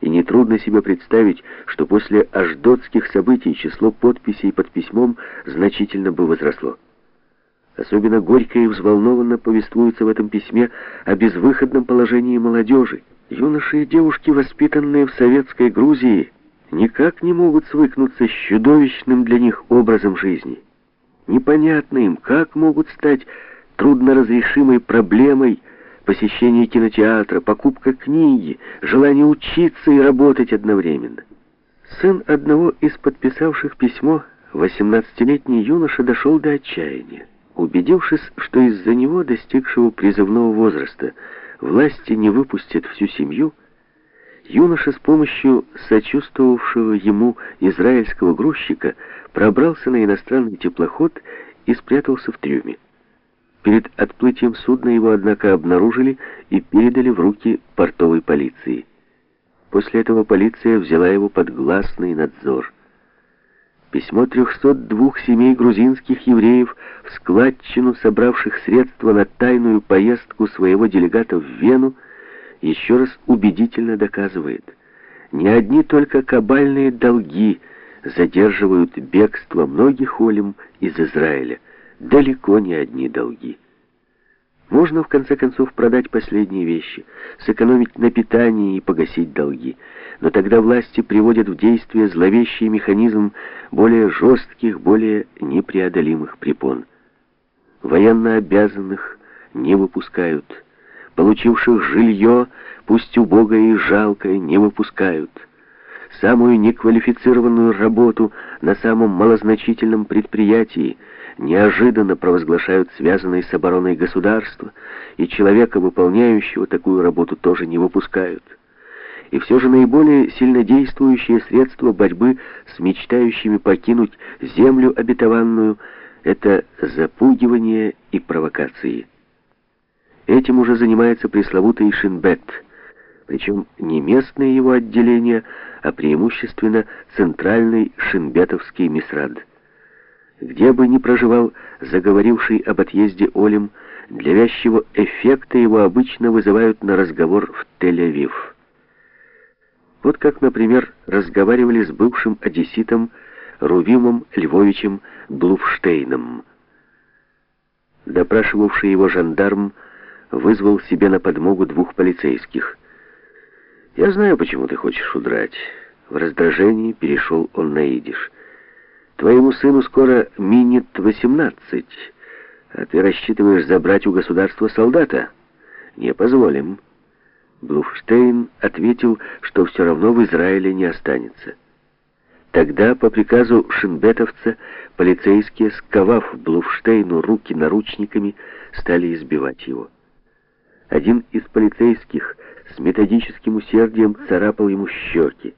и нетрудно себе представить, что после аждотских событий число подписей под письмом значительно бы возросло. Особенно горько и взволнованно повествуется в этом письме о безвыходном положении молодежи. Юноши и девушки, воспитанные в советской Грузии, никак не могут свыкнуться с чудовищным для них образом жизни. Непонятно им, как могут стать трудноразрешимой проблемой посещение кинотеатра, покупка книги, желание учиться и работать одновременно. Сын одного из подписавших письмо, 18-летний юноша, дошел до отчаяния. Убедившись, что из-за него, достигшего призывного возраста, власти не выпустят всю семью, юноша с помощью сочувствовавшего ему израильского грузчика пробрался на иностранный теплоход и спрятался в трюме. Перед отплытием судна его, однако, обнаружили и передали в руки портовой полиции. После этого полиция взяла его под гласный надзор. Письмо 302 семей грузинских евреев в складчину, собравших средства на тайную поездку своего делегата в Вену, еще раз убедительно доказывает, не одни только кабальные долги задерживают бегство многих олем из Израиля, далеко не одни долги. Можно, в конце концов, продать последние вещи, сэкономить на питании и погасить долги. Но тогда власти приводят в действие зловещий механизм более жестких, более непреодолимых препон. Военно обязанных не выпускают. Получивших жилье, пусть убогое и жалкое, не выпускают. Самую неквалифицированную работу на самом малозначительном предприятии – неожиданно провозглашают связанные с обороной государства, и человека, выполняющего такую работу, тоже не выпускают. И все же наиболее сильнодействующее средство борьбы с мечтающими покинуть землю обетованную — это запугивание и провокации. Этим уже занимается пресловутый Шинбет, причем не местное его отделение, а преимущественно центральный шинбетовский мисрад. Где бы ни проживал заговоривший об отъезде Олем, для вязчего эффекта его обычно вызывают на разговор в Тель-Авив. Вот как, например, разговаривали с бывшим одесситом Рувимом Львовичем Блуфштейном. Допрашивавший его жандарм вызвал себе на подмогу двух полицейских. «Я знаю, почему ты хочешь удрать». В раздражении перешел он на идиш. Твоему сыну скоро минет 18, а ты рассчитываешь забрать у государства солдата? Не позволим. Блуфштейн ответил, что все равно в Израиле не останется. Тогда, по приказу шинбетовца, полицейские, сковав Блуфштейну руки наручниками, стали избивать его. Один из полицейских с методическим усердием царапал ему щеки.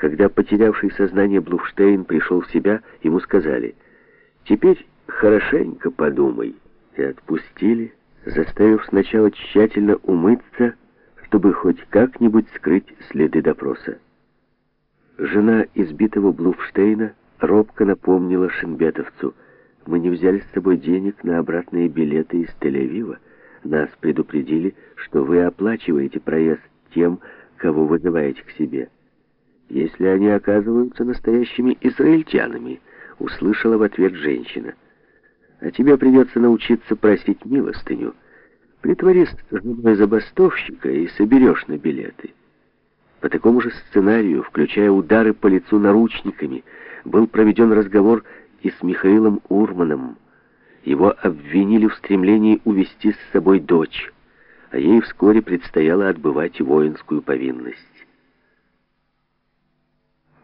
Когда потерявший сознание Блуфштейн пришел в себя, ему сказали «Теперь хорошенько подумай». И отпустили, заставив сначала тщательно умыться, чтобы хоть как-нибудь скрыть следы допроса. Жена избитого Блуфштейна робко напомнила шинбетовцу «Мы не взяли с собой денег на обратные билеты из Тель-Авива. Нас предупредили, что вы оплачиваете проезд тем, кого вызываете к себе» если они оказываются настоящими израильтянами», — услышала в ответ женщина. «А тебе придется научиться просить милостыню. Притворись женой забастовщика и соберешь на билеты». По такому же сценарию, включая удары по лицу наручниками, был проведен разговор и с Михаилом Урманом. Его обвинили в стремлении увести с собой дочь, а ей вскоре предстояло отбывать воинскую повинность.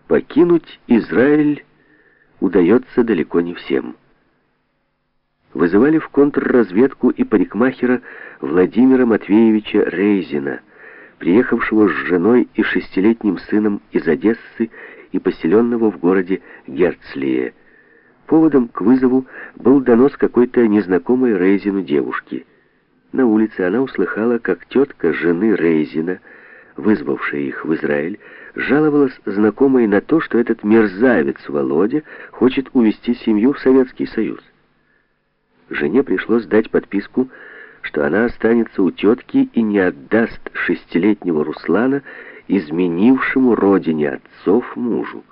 Покинуть Израиль удается далеко не всем. Вызывали в контрразведку и парикмахера Владимира Матвеевича Рейзина, приехавшего с женой и шестилетним сыном из Одессы и поселенного в городе Герцлие. Поводом к вызову был донос какой-то незнакомой Рейзину девушки. На улице она услыхала, как тетка жены Рейзина, вызвавшая их в Израиль, жаловалась знакомой на то, что этот мерзавец Володя хочет увести семью в Советский Союз. Жене пришлось дать подписку, что она останется у тетки и не отдаст шестилетнего Руслана изменившему родине отцов мужу.